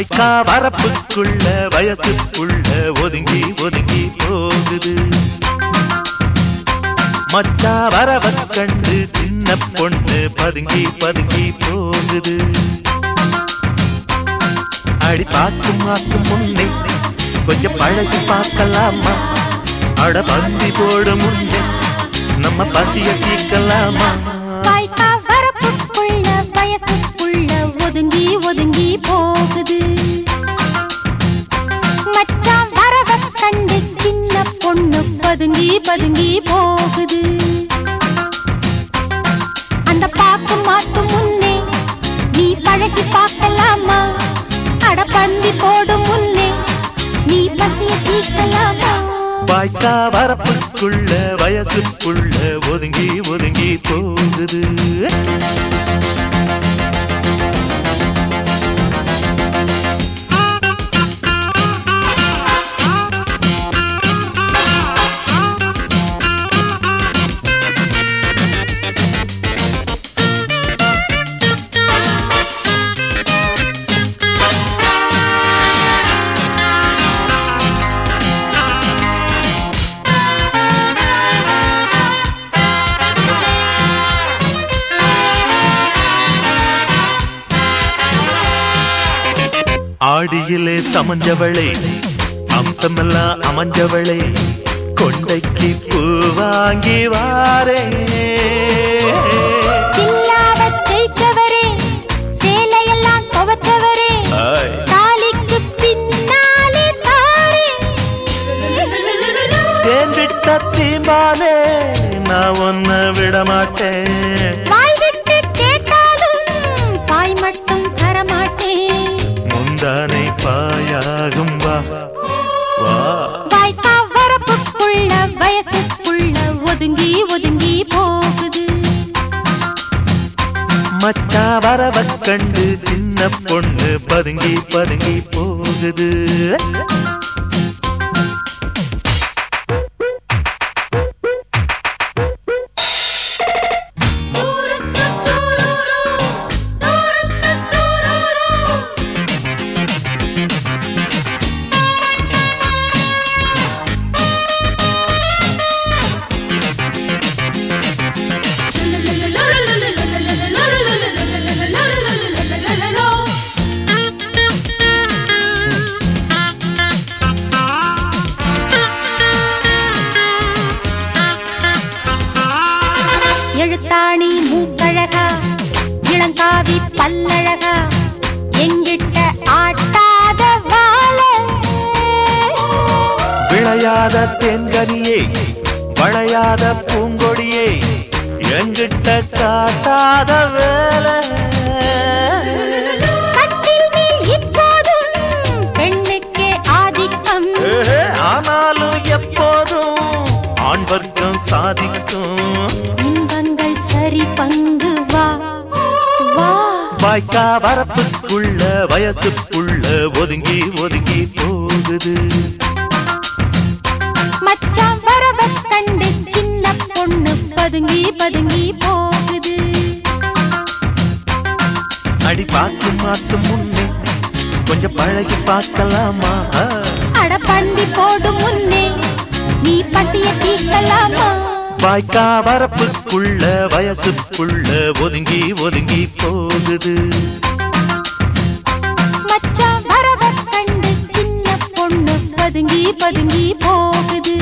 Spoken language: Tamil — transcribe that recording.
வாய்க்கா வரப்புக்குள்ள வயசுக்குள்ள ஒதுங்கி ஒதுங்கி போகுது. மச்சா வரவ கண்டு சின்ன பொண்ணு பதுங்கி பதுங்கி போகுது. அடி பார்க்கும் பார்க்கும் முன்னே கொஞ்சம் பழகி பார்க்கலாமா? அட பந்தி போட முன்னே நம்ம பசிய தீர்க்கலாமா? வாய்க்கா வரப்புக்குள்ள வயசுக்குள்ள ஒதுங்கி ஒதுங்கி போகுது. பதுங்கி போகுது. அந்த பாக்கு மாத்து முன்னே நீ பழகி பார்க்கலாமா? அட பந்தி போடும் முன்னே நீ பசிய தீர்க்கலாமா? வாய்க்கா வரப்புக்குள்ள வயசுக்குள்ள ஒதுங்கி ஒதுங்கி போகுது. ஆடியிலே சமஞ்சவளே அம்சமெல்லாம் அமைஞ்சவளே கொண்டைக்கு பூ வாங்கி வாரே. தாரே. தேர்ந்திட்ட தீம்பானே நான் ஒன்ன விட மாட்டேன் போகுது. மச்சா வரவ கண்டு சின்ன பொண்ணு பதுங்கி பதுங்கி போகுது. எழுத்தாணி மூக்கழகா இளங்காவி பல்லழகா எங்கிட்ட ஆட்டாத வாழ. விளையாத தென்கனியே வளையாத பூங்கொடியே எங்கிட்ட காட்டாத வாய்க்கா வரப்புக்குள்ள வயசுக்குள்ள ஒதுங்கி ஒதுங்கி போகுது. மச்சான் வரவ கண்டு சின்ன பொண்ணு பதுங்கி பதுங்கி போகுது. அடி பார்த்து மாத்து முன்னே கொஞ்சம் பழகி பார்க்கலாமா. அட பந்தி போடும் முன்னே நீ பசிய தீர்க்கலாமா? வாய்க்கா வரப்புக்குள்ள வயசுக்குள்ள ஒதுங்கி ஒதுங்கி போகுது. மச்சான் வரவ கண்டு சின்ன பொண்ணு பதுங்கி பதுங்கி போகுது.